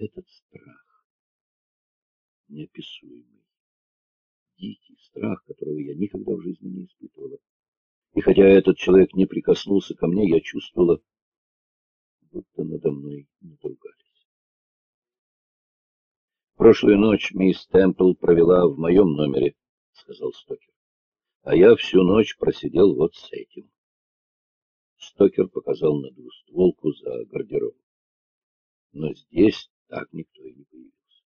этот страх, неописуемый, дикий страх, которого я никогда в жизни не испытывала. И хотя этот человек не прикоснулся ко мне, я чувствовала, будто надо мной надругались. Прошлую ночь мисс Темпл провела в моем номере, сказал Стокер. А я всю ночь просидел вот с этим. Стокер показал на двустволку за гардероб. Но здесь так никто и не появился.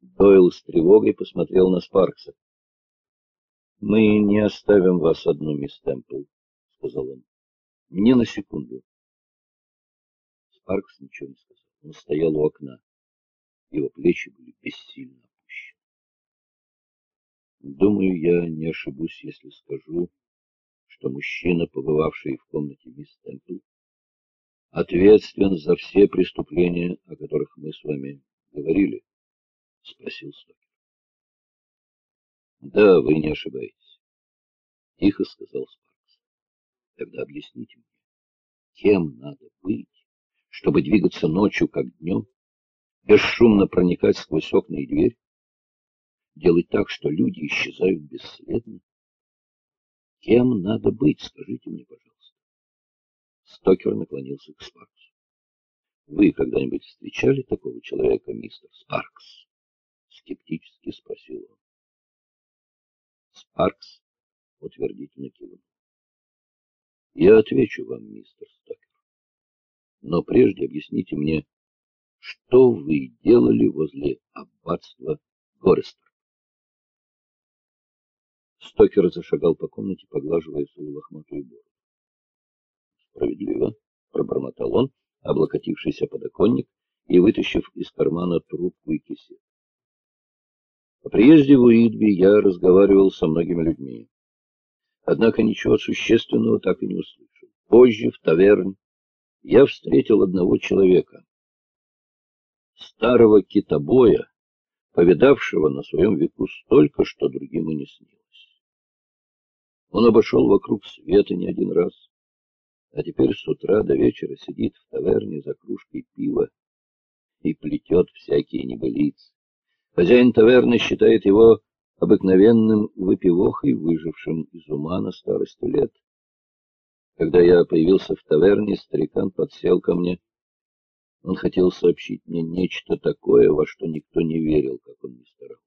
Дойл с тревогой посмотрел на Спаркса. Мы не оставим вас одну, мисс Темпл, сказал он. Ни на секунду. Спаркс ничего не сказал. Он стоял у окна. Его плечи были бессильно опущены. Думаю, я не ошибусь, если скажу, что мужчина, побывавший в комнате мисс Темпл, ответственен за все преступления, о которых мы с вами говорили, спросил Стокер. Да, вы не ошибаетесь, тихо сказал Спаркс. Тогда объясните мне, кем надо быть, чтобы двигаться ночью как днем, бесшумно проникать сквозь окна и дверь, делать так, что люди исчезают бесследно? Кем надо быть, скажите мне. Стокер наклонился к Спарксу. Вы когда-нибудь встречали такого человека, мистер Спаркс? скептически спросил он. Спаркс утвердительно кивнул. Я отвечу вам, мистер Стокер. Но прежде объясните мне, что вы делали возле аббатства Горестер? Стокер зашагал по комнате, поглаживая свою лохматую бороду. Справедливо, пробормотал он, облокотившись о подоконник и вытащив из кармана трубку и кисет. По приезде в Уидби я разговаривал со многими людьми. Однако ничего существенного так и не услышал. Позже в таверне я встретил одного человека, старого китобоя, повидавшего на своем веку столько, что другим и не снилось. Он обошел вокруг света не один раз, а теперь с утра до вечера сидит в таверне за кружкой пива и плетет всякие небылицы. Хозяин таверны считает его обыкновенным выпивохой, выжившим из ума на старости лет. Когда я появился в таверне, старикан подсел ко мне. Он хотел сообщить мне нечто такое, во что никто не верил, как он ни старался.